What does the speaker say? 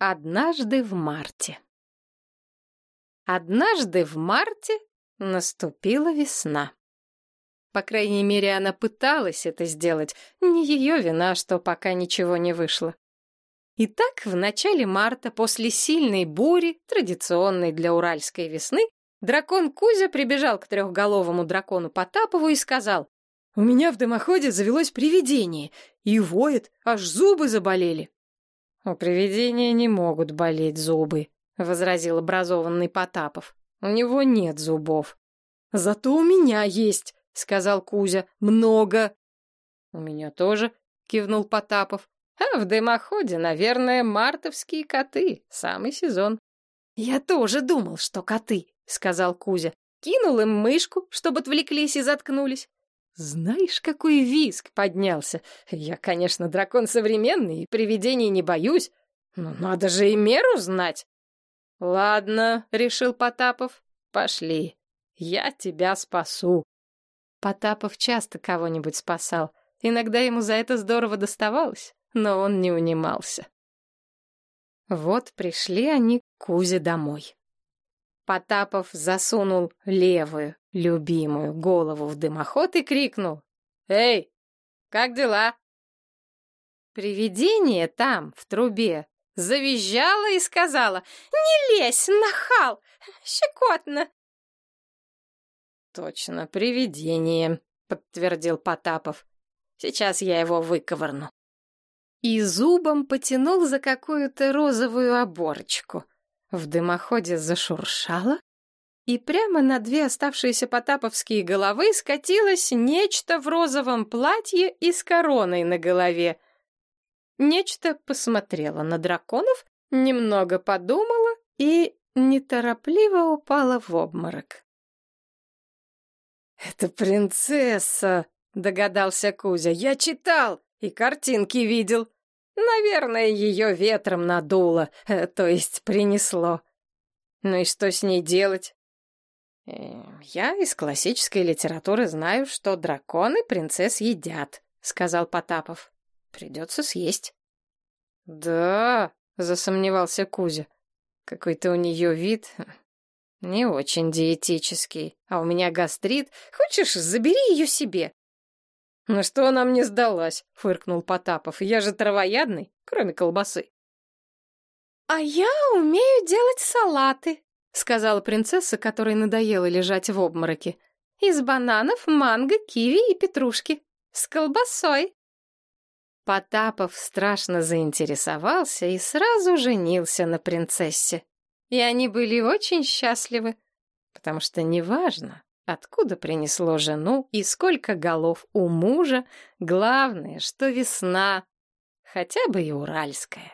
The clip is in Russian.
Однажды в марте. Однажды в марте наступила весна. По крайней мере, она пыталась это сделать. Не ее вина, что пока ничего не вышло. Итак, в начале марта, после сильной бури, традиционной для уральской весны, дракон Кузя прибежал к трехголовому дракону Потапову и сказал, «У меня в дымоходе завелось привидение, и воет, аж зубы заболели». «У привидения не могут болеть зубы», — возразил образованный Потапов. «У него нет зубов». «Зато у меня есть», — сказал Кузя. «Много». «У меня тоже», — кивнул Потапов. «А в дымоходе, наверное, мартовские коты. Самый сезон». «Я тоже думал, что коты», — сказал Кузя. Кинул им мышку, чтобы отвлеклись и заткнулись. Знаешь, какой виск поднялся? Я, конечно, дракон современный и привидений не боюсь, но надо же и меру знать. Ладно, решил Потапов, пошли. Я тебя спасу. Потапов часто кого-нибудь спасал. Иногда ему за это здорово доставалось, но он не унимался. Вот пришли они к Кузе домой. Потапов засунул левую, любимую голову в дымоход и крикнул. «Эй, как дела?» Привидение там, в трубе, завизжало и сказала «Не лезь, нахал! Щекотно!» «Точно, привидение», — подтвердил Потапов. «Сейчас я его выковырну». И зубом потянул за какую-то розовую оборочку — в дымоходе зашуршало, и прямо на две оставшиеся потаповские головы скатилось нечто в розовом платье и с короной на голове. Нечто посмотрело на драконов, немного подумала и неторопливо упала в обморок. «Это принцесса!» — догадался Кузя. «Я читал и картинки видел. Наверное, ее ветром надуло, э, то есть принесло. Ну и что с ней делать? Э, я из классической литературы знаю, что драконы принцесс едят, сказал Потапов. Придется съесть. Да, засомневался Кузя. Какой-то у нее вид не очень диетический, а у меня гастрит. Хочешь, забери ее себе. «Ну что она мне сдалась?» — фыркнул Потапов. «Я же травоядный, кроме колбасы». «А я умею делать салаты», — сказала принцесса, которой надоело лежать в обмороке. «Из бананов, манго, киви и петрушки. С колбасой». Потапов страшно заинтересовался и сразу женился на принцессе. И они были очень счастливы, потому что неважно, Откуда принесло жену и сколько голов у мужа? Главное, что весна, хотя бы и уральская.